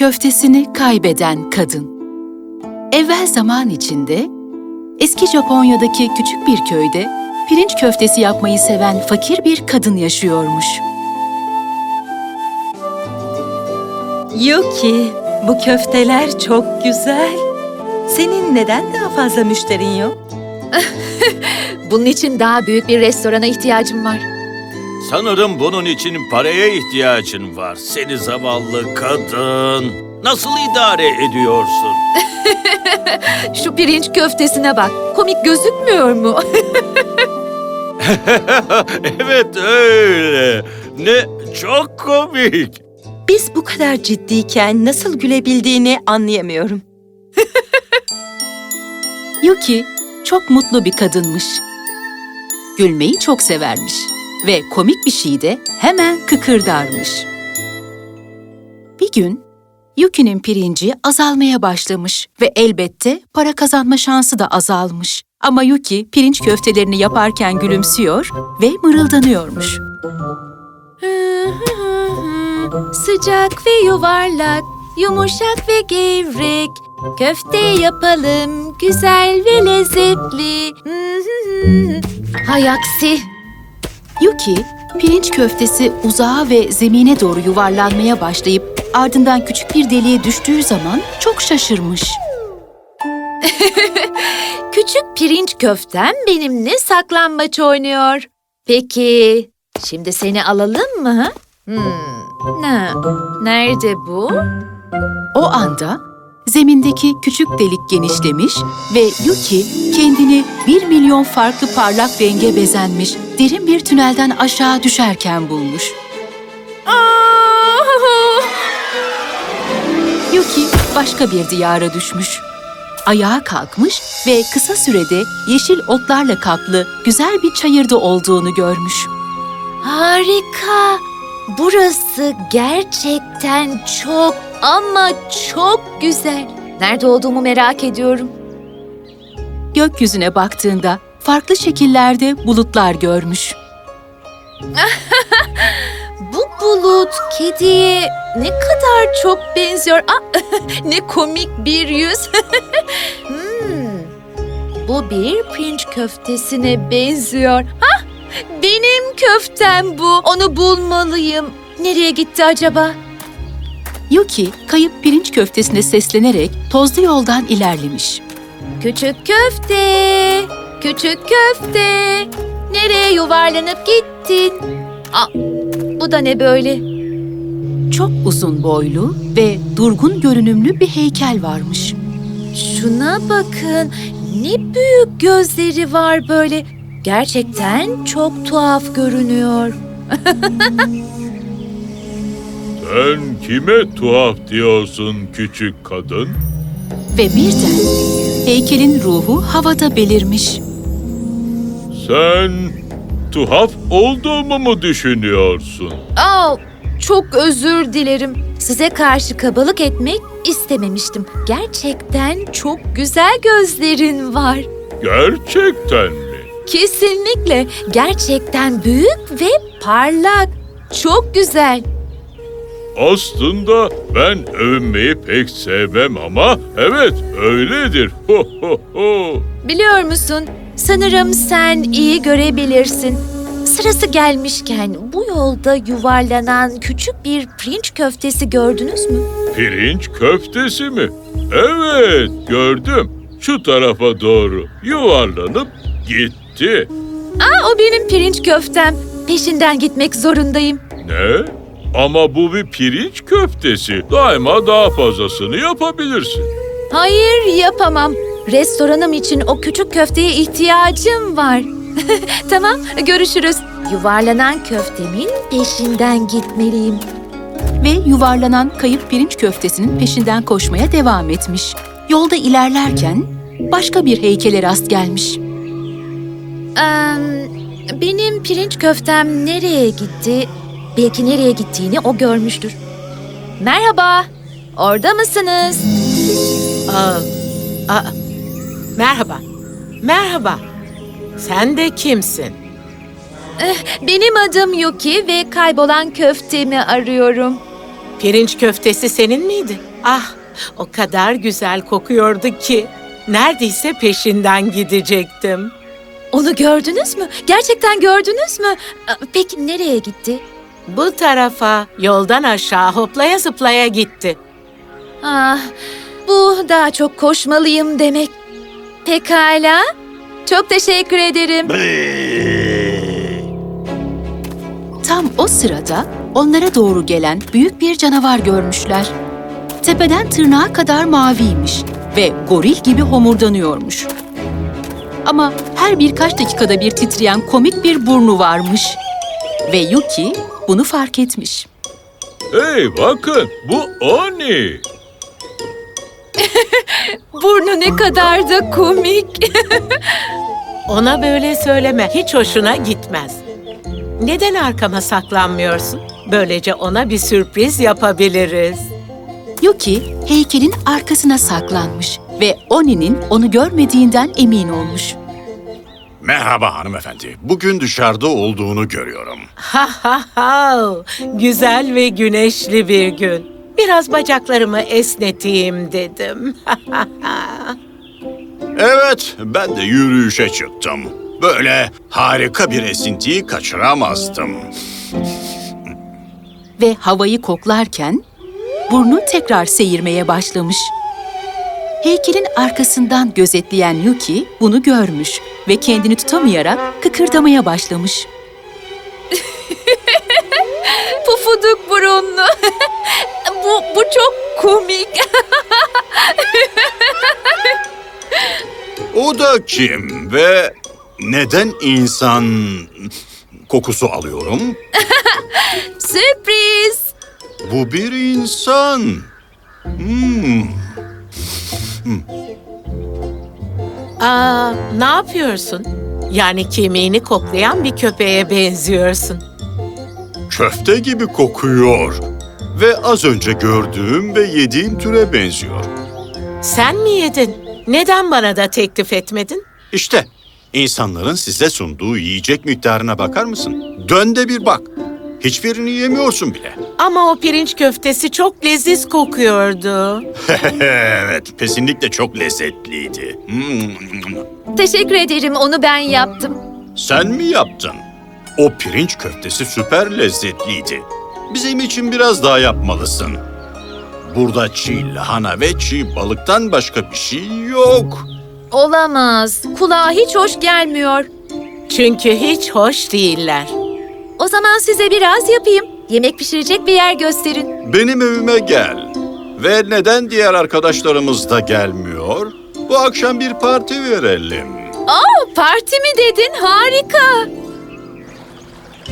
köftesini kaybeden kadın. Evvel zaman içinde, eski Japonya'daki küçük bir köyde pirinç köftesi yapmayı seven fakir bir kadın yaşıyormuş. Yuki, bu köfteler çok güzel. Senin neden daha fazla müşterin yok? Bunun için daha büyük bir restorana ihtiyacım var. Sanırım bunun için paraya ihtiyacın var. Seni zavallı kadın. Nasıl idare ediyorsun? Şu pirinç köftesine bak. Komik gözükmüyor mu? evet öyle. Ne çok komik. Biz bu kadar ciddiyken nasıl gülebildiğini anlayamıyorum. Yuki çok mutlu bir kadınmış. Gülmeyi çok severmiş ve komik bir şeyde hemen kıkırdarmış. Bir gün Yuki'nin pirinci azalmaya başlamış ve elbette para kazanma şansı da azalmış. Ama Yuki pirinç köftelerini yaparken gülümsüyor ve mırıldanıyormuş. Sıcak ve yuvarlak, yumuşak ve gevrek. Köfte yapalım, güzel ve lezzetli. Hay aksi. Yuki, pirinç köftesi uzağa ve zemine doğru yuvarlanmaya başlayıp ardından küçük bir deliğe düştüğü zaman çok şaşırmış. Küçük pirinç köftem benimle saklambaç oynuyor. Peki, şimdi seni alalım mı? Hmm, ne? Nerede bu? O anda zemindeki küçük delik genişlemiş ve Yuki kendini bir milyon farklı parlak renge bezenmiş derin bir tünelden aşağı düşerken bulmuş. Yuki başka bir diyara düşmüş. Ayağa kalkmış ve kısa sürede yeşil otlarla kaplı güzel bir çayırda olduğunu görmüş. Harika. Burası gerçekten çok ama çok güzel. Nerede olduğumu merak ediyorum. Gökyüzüne baktığında farklı şekillerde bulutlar görmüş. Bu bulut kediye ne kadar çok benziyor. Aa, ne komik bir yüz. Hmm, Bu bir pirinç köftesine benziyor. Hah, benim köftem bu. Onu bulmalıyım. Nereye gitti acaba? Yuki kayıp pirinç köftesine seslenerek tozlu yoldan ilerlemiş. Küçük köfte, küçük köfte. Nereye yuvarlanıp gittin? Aa, bu da ne böyle? Çok uzun boylu ve durgun görünümlü bir heykel varmış. Şuna bakın. Ne büyük gözleri var böyle. Gerçekten çok tuhaf görünüyor. Sen kime tuhaf diyorsun küçük kadın? Ve birden heykelin ruhu havada belirmiş. Sen tuhaf olduğumu mu düşünüyorsun? Aa, çok özür dilerim. Size karşı kabalık etmek istememiştim. Gerçekten çok güzel gözlerin var. Gerçekten mi? Kesinlikle. Gerçekten büyük ve parlak. Çok güzel. Aslında ben övünmeyi pek sevmem ama evet öyledir. Ho ho ho. Biliyor musun? Sanırım sen iyi görebilirsin. Sırası gelmişken bu yolda yuvarlanan küçük bir pirinç köftesi gördünüz mü? Pirinç köftesi mi? Evet gördüm. Şu tarafa doğru yuvarlanıp gitti. Aa, o benim pirinç köftem. Peşinden gitmek zorundayım. Ne? Ama bu bir pirinç köftesi. Daima daha fazlasını yapabilirsin. Hayır yapamam. Restoranım için o küçük köfteye ihtiyacım var. tamam görüşürüz. Yuvarlanan köftemin peşinden gitmeliyim. Ve yuvarlanan kayıp pirinç köftesinin peşinden koşmaya devam etmiş. Yolda ilerlerken başka bir heykele rast gelmiş. Ee, benim pirinç köftem nereye gitti? Belki nereye gittiğini o görmüştür. Merhaba, orada mısınız? Aa, aa, merhaba. Merhaba. Sen de kimsin? Benim adım Yuki ve kaybolan köftemi arıyorum. Pirinç köftesi senin miydi? Ah, o kadar güzel kokuyordu ki neredeyse peşinden gidecektim. Onu gördünüz mü? Gerçekten gördünüz mü? Peki nereye gitti? Bu tarafa yoldan aşağı hoplaya zıplaya gitti. Ah, bu daha çok koşmalıyım demek. Pekala. Çok teşekkür ederim. Tam o sırada onlara doğru gelen büyük bir canavar görmüşler. Tepeden tırnağa kadar maviymiş ve goril gibi homurdanıyormuş. Ama her birkaç dakikada bir titreyen komik bir burnu varmış. Ve Yuki bunu fark etmiş. Hey bakın bu Oni. Burnu ne kadar da komik. Ona böyle söyleme, hiç hoşuna gitmez. Neden arkama saklanmıyorsun? Böylece ona bir sürpriz yapabiliriz. Yuki heykelin arkasına saklanmış ve Oni'nin onu görmediğinden emin olmuş. Merhaba hanımefendi. Bugün dışarıda olduğunu görüyorum. Ha ha ha! Güzel ve güneşli bir gün. Biraz bacaklarımı esneteyim dedim. Evet, ben de yürüyüşe çıktım. Böyle harika bir esintiyi kaçıramazdım. ve havayı koklarken burnu tekrar seyirmeye başlamış. Heykelin arkasından gözetleyen Yuki bunu görmüş ve kendini tutamayarak kıkırdamaya başlamış. Pufuduk burunlu. bu, bu çok komik. O da kim ve neden insan kokusu alıyorum? Sürpriz. Bu bir insan. Hmm, Aa, ne yapıyorsun? Yani kemiğini koklayan bir köpeğe benziyorsun. köfte gibi kokuyor. Ve az önce gördüğüm ve yediğim türe benziyor. Sen mi yedin? Neden bana da teklif etmedin? İşte insanların size sunduğu yiyecek miktarına bakar mısın? Dön de bir bak. Hiçbirini yemiyorsun bile. Ama o pirinç köftesi çok leziz kokuyordu. evet, kesinlikle çok lezzetliydi. Hmm. Teşekkür ederim. Onu ben yaptım. Sen mi yaptın? O pirinç köftesi süper lezzetliydi. Bizim için biraz daha yapmalısın. Burada çiğ lahana ve çiğ balıktan başka bir şey yok. Olamaz. Kulağa hiç hoş gelmiyor. Çünkü hiç hoş değiller. O zaman size biraz yapayım. Yemek pişirecek bir yer gösterin. Benim evime gel. Ve neden diğer arkadaşlarımız da gelmiyor? Bu akşam bir parti verelim. Aa, parti mi dedin? Harika.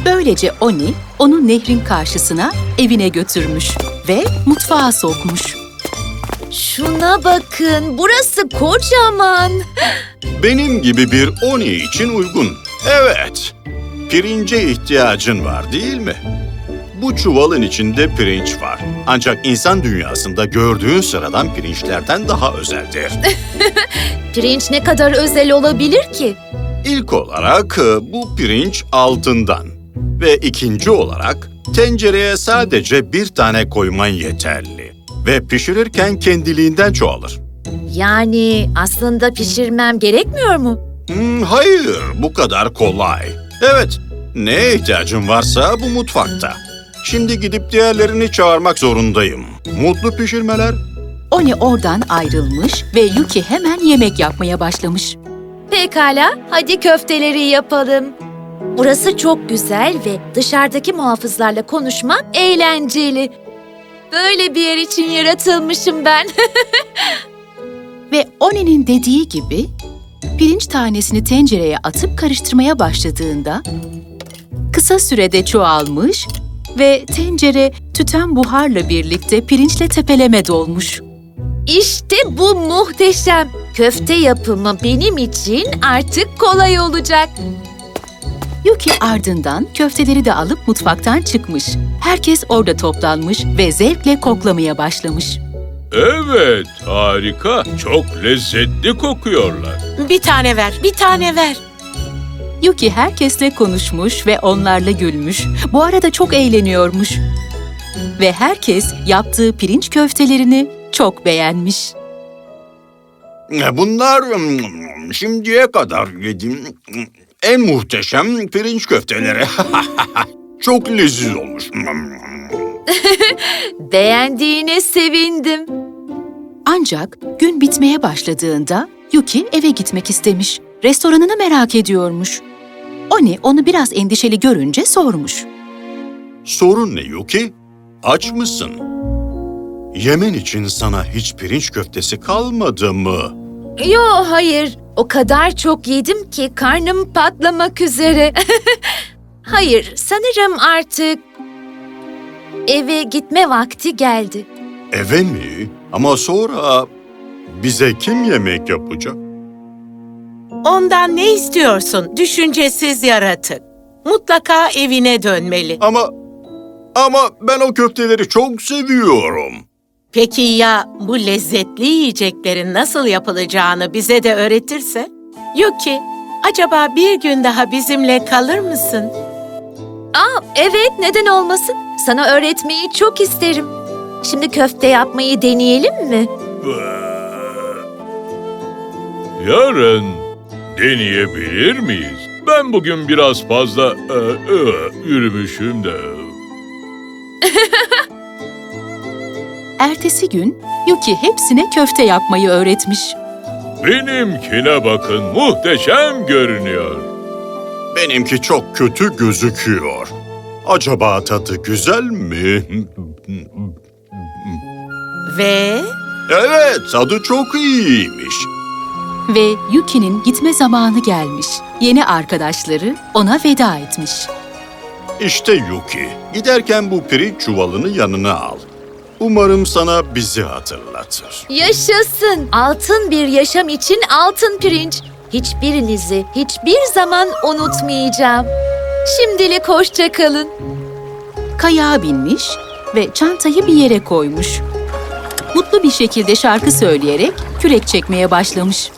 Böylece Oni onu nehrin karşısına evine götürmüş ve mutfağa sokmuş. Şuna bakın. Burası kocaman. Benim gibi bir Oni için uygun. Evet, pirince ihtiyacın var değil mi? Bu çuvalın içinde pirinç var. Ancak insan dünyasında gördüğün sıradan pirinçlerden daha özeldir. Pirinç ne kadar özel olabilir ki? İlk olarak e, bu pirinç altından ve ikinci olarak tencereye sadece bir tane koyman yeterli ve pişirirken kendiliğinden çoğalır. Yani aslında pişirmem gerekmiyor mu? Hmm, hayır, bu kadar kolay. Evet, neye ihtiyacın varsa bu mutfakta. Şimdi gidip diğerlerini çağırmak zorundayım. Mutlu pişirmeler. Oni oradan ayrılmış ve Yuki hemen yemek yapmaya başlamış. Pekala, hadi köfteleri yapalım. Burası çok güzel ve dışarıdaki muhafızlarla konuşmak eğlenceli. Böyle bir yer için yaratılmışım ben. Ve Oni'nin dediği gibi pirinç tanesini tencereye atıp karıştırmaya başladığında kısa sürede çoğalmış ve tencere tüten buharla birlikte pirinçle tepeleme dolmuş. işte bu muhteşem. Köfte yapımı benim için artık kolay olacak. Yuki ardından köfteleri de alıp mutfaktan çıkmış. Herkes orada toplanmış ve zevkle koklamaya başlamış. Evet harika. Çok lezzetli kokuyorlar. Bir tane ver, bir tane ver. Yuki herkesle konuşmuş ve onlarla gülmüş. Bu arada çok eğleniyormuş. Ve herkes yaptığı pirinç köftelerini çok beğenmiş. Bunlar mm, şimdiye kadar yediğim en muhteşem pirinç köfteleri. Çok leziz olmuş. Beğendiğine sevindim. Ancak gün bitmeye başladığında Yuki eve gitmek istemiş. Restoranını merak ediyormuş. Oni onu biraz endişeli görünce sormuş. Sorun ne Yuki? Aç mısın? Yemen için sana hiç pirinç köftesi kalmadı mı? Yo hayır. O kadar çok yedim ki karnım patlamak üzere. hayır, sanırım artık eve gitme vakti geldi. Eve mi? Ama sonra bize kim yemek yapacak? Ondan ne istiyorsun düşüncesiz yaratık? Mutlaka evine dönmeli. Ama ama ben o köfteleri çok seviyorum. Peki ya bu lezzetli yiyeceklerin nasıl yapılacağını bize de öğretirse? Yuki, acaba bir gün daha bizimle kalır mısın? Aa, evet neden olmasın? Sana öğretmeyi çok isterim. Şimdi köfte yapmayı deneyelim mi? Yarın deneyebilir miyiz? Ben bugün biraz fazla e, e, yürümüşüm de. Ertesi gün Yuki hepsine köfte yapmayı öğretmiş. Benimkine bakın muhteşem görünüyor. Benimki çok kötü gözüküyor. Acaba tadı güzel mi? Ve Evet, tadı çok iyiymiş. Ve Yuki'nin gitme zamanı gelmiş. Yeni arkadaşları ona veda etmiş. İşte Yuki, giderken bu pirinç çuvalını yanına al. Umarım sana bizi hatırlatır. Yaşasın. Altın bir yaşam için altın pirinç. Hiçbirinizi hiçbir zaman unutmayacağım. Şimdilik hoşça kalın. Kayağa binmiş ve çantayı bir yere koymuş. Mutlu bir şekilde şarkı söyleyerek kürek çekmeye başlamış.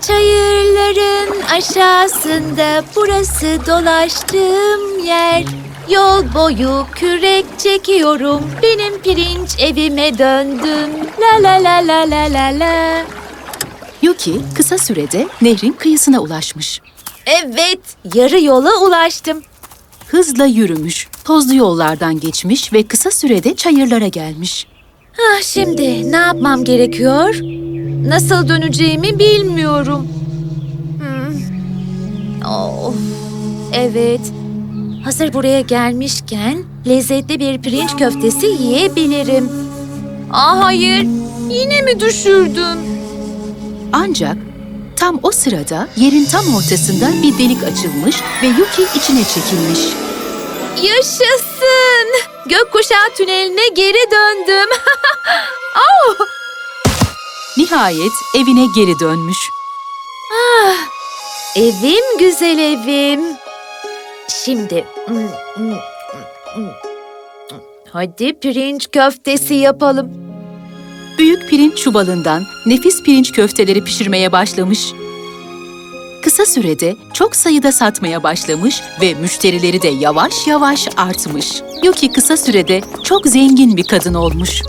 Çayırların aşağısında burası dolaştığım yer. Yol boyu kürek çekiyorum. Benim pirinç evime döndüm. La la la la la la la. Yuki kısa sürede nehrin kıyısına ulaşmış. Evet, yarı yola ulaştım. Hızla yürümüş, tozlu yollardan geçmiş ve kısa sürede çayırlara gelmiş. Ah, şimdi ne yapmam gerekiyor? Nasıl döneceğimi bilmiyorum. Hmm. Oh, evet. Hazır buraya gelmişken lezzetli bir pirinç köftesi yiyebilirim. Ah hayır, yine mi düşürdüm? Ancak tam o sırada yerin tam ortasında bir delik açılmış ve Yuki içine çekilmiş. Yaşasın! Gökkuşağı tüneline geri döndüm. oh, Nihayet evine geri dönmüş. evim güzel evim. Şimdi... Hadi pirinç köftesi yapalım. Büyük pirinç çuvalından nefis pirinç köfteleri pişirmeye başlamış. Kısa sürede çok sayıda satmaya başlamış ve müşterileri de yavaş yavaş artmış. Yuki kısa sürede çok zengin bir kadın olmuş.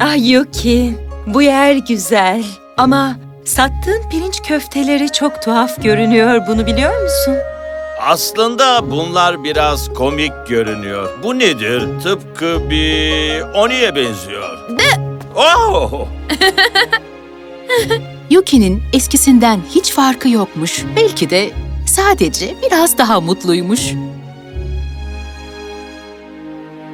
Ah Yuki, bu yer güzel. Ama sattığın pirinç köfteleri çok tuhaf görünüyor, bunu biliyor musun? Aslında bunlar biraz komik görünüyor. Bu nedir? Tıpkı bir Oni'ye benziyor. Oh! Yuki'nin eskisinden hiç farkı yokmuş. Belki de sadece biraz daha mutluymuş.